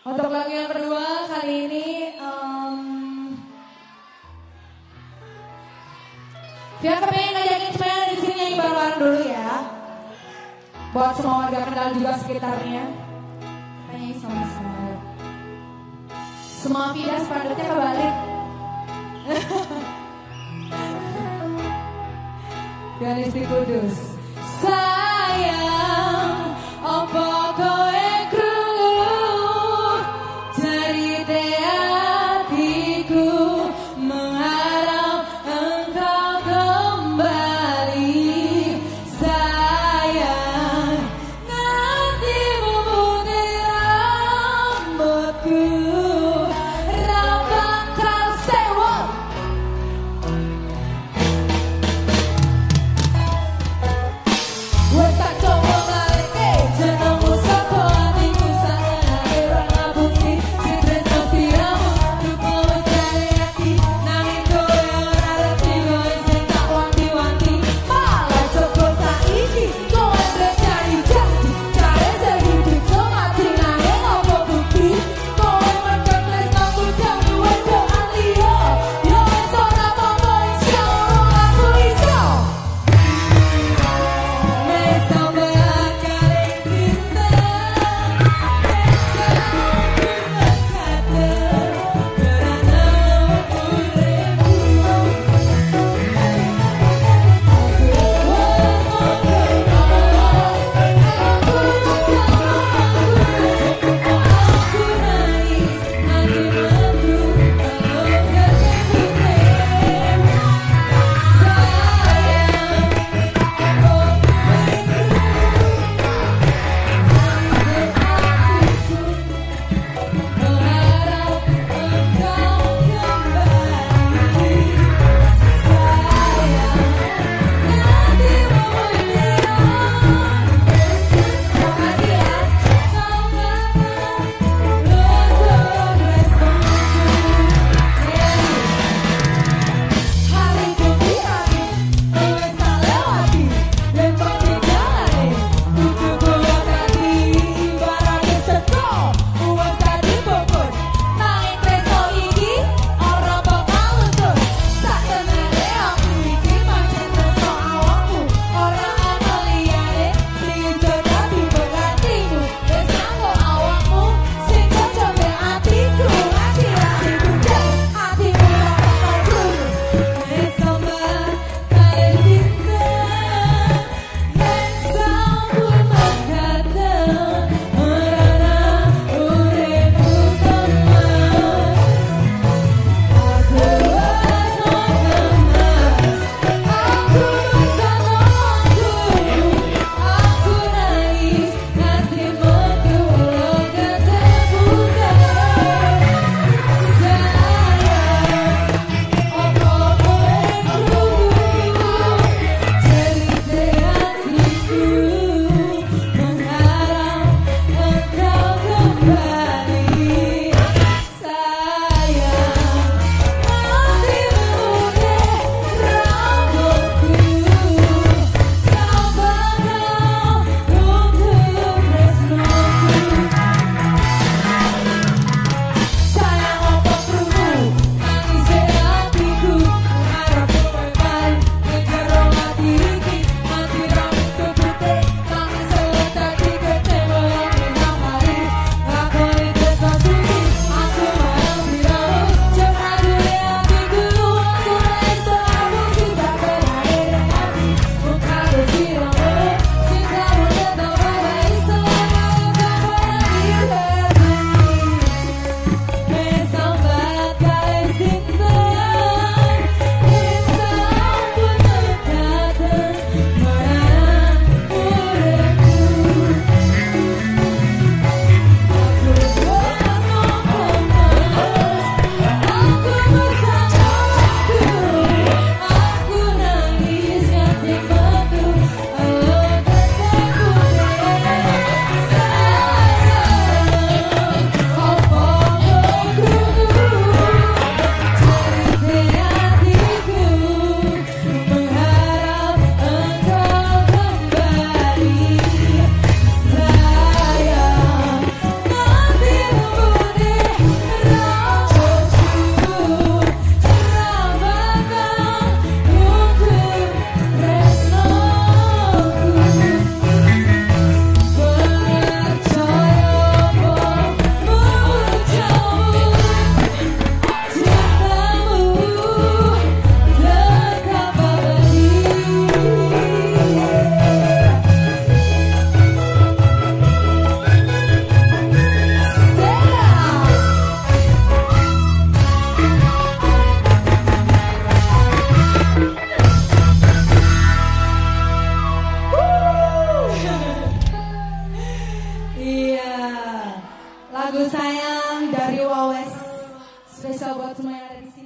Untuk lagu yang kedua kali ini um, Via kepengen ngajakin semuanya di sini yang bareng dulu ya. Buat semua warga kenal juga sekitarnya. Nyanyi sama-sama. Semua Vida sepanduknya kebalik. Pianis di Kudus. Sayang.